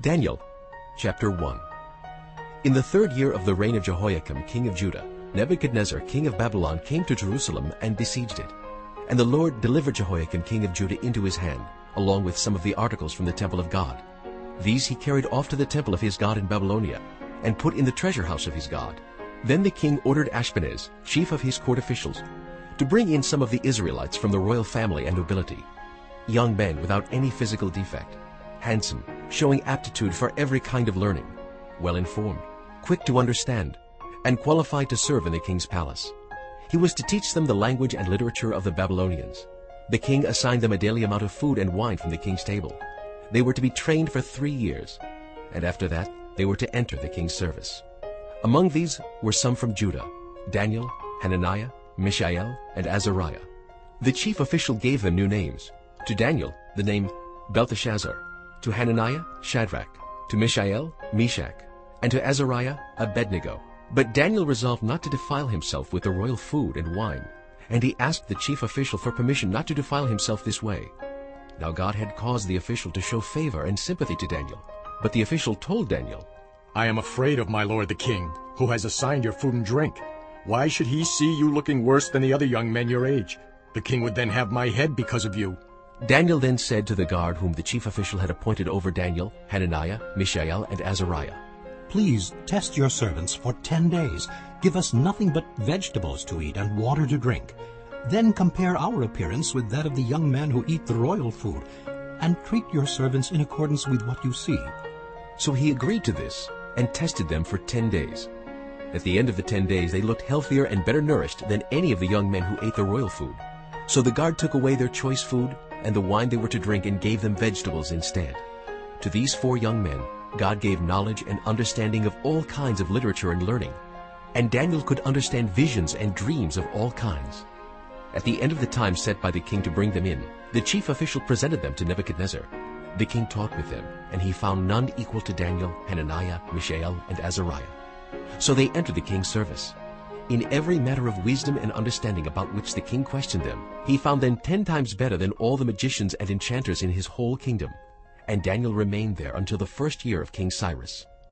Daniel chapter 1 In the third year of the reign of Jehoiakim king of Judah, Nebuchadnezzar king of Babylon came to Jerusalem and besieged it. And the Lord delivered Jehoiakim king of Judah into his hand, along with some of the articles from the temple of God. These he carried off to the temple of his God in Babylonia, and put in the treasure house of his God. Then the king ordered Ashpenaz, chief of his court officials, to bring in some of the Israelites from the royal family and nobility, young men without any physical defect, handsome, showing aptitude for every kind of learning, well-informed, quick to understand, and qualified to serve in the king's palace. He was to teach them the language and literature of the Babylonians. The king assigned them a daily amount of food and wine from the king's table. They were to be trained for three years, and after that they were to enter the king's service. Among these were some from Judah, Daniel, Hananiah, Mishael, and Azariah. The chief official gave them new names. To Daniel, the name Belteshazzar, to Hananiah, Shadrach, to Mishael, Meshach, and to Azariah, Abednego. But Daniel resolved not to defile himself with the royal food and wine, and he asked the chief official for permission not to defile himself this way. Now God had caused the official to show favor and sympathy to Daniel. But the official told Daniel, I am afraid of my lord the king, who has assigned your food and drink. Why should he see you looking worse than the other young men your age? The king would then have my head because of you. Daniel then said to the guard whom the chief official had appointed over Daniel, Hananiah, Mishael, and Azariah, Please test your servants for ten days. Give us nothing but vegetables to eat and water to drink. Then compare our appearance with that of the young men who eat the royal food, and treat your servants in accordance with what you see. So he agreed to this and tested them for ten days. At the end of the ten days they looked healthier and better nourished than any of the young men who ate the royal food. So the guard took away their choice food and the wine they were to drink and gave them vegetables instead. To these four young men God gave knowledge and understanding of all kinds of literature and learning, and Daniel could understand visions and dreams of all kinds. At the end of the time set by the king to bring them in, the chief official presented them to Nebuchadnezzar. The king talked with them, and he found none equal to Daniel, Hananiah, Mishael, and Azariah. So they entered the king's service. In every matter of wisdom and understanding about which the king questioned them, he found them ten times better than all the magicians and enchanters in his whole kingdom. And Daniel remained there until the first year of King Cyrus.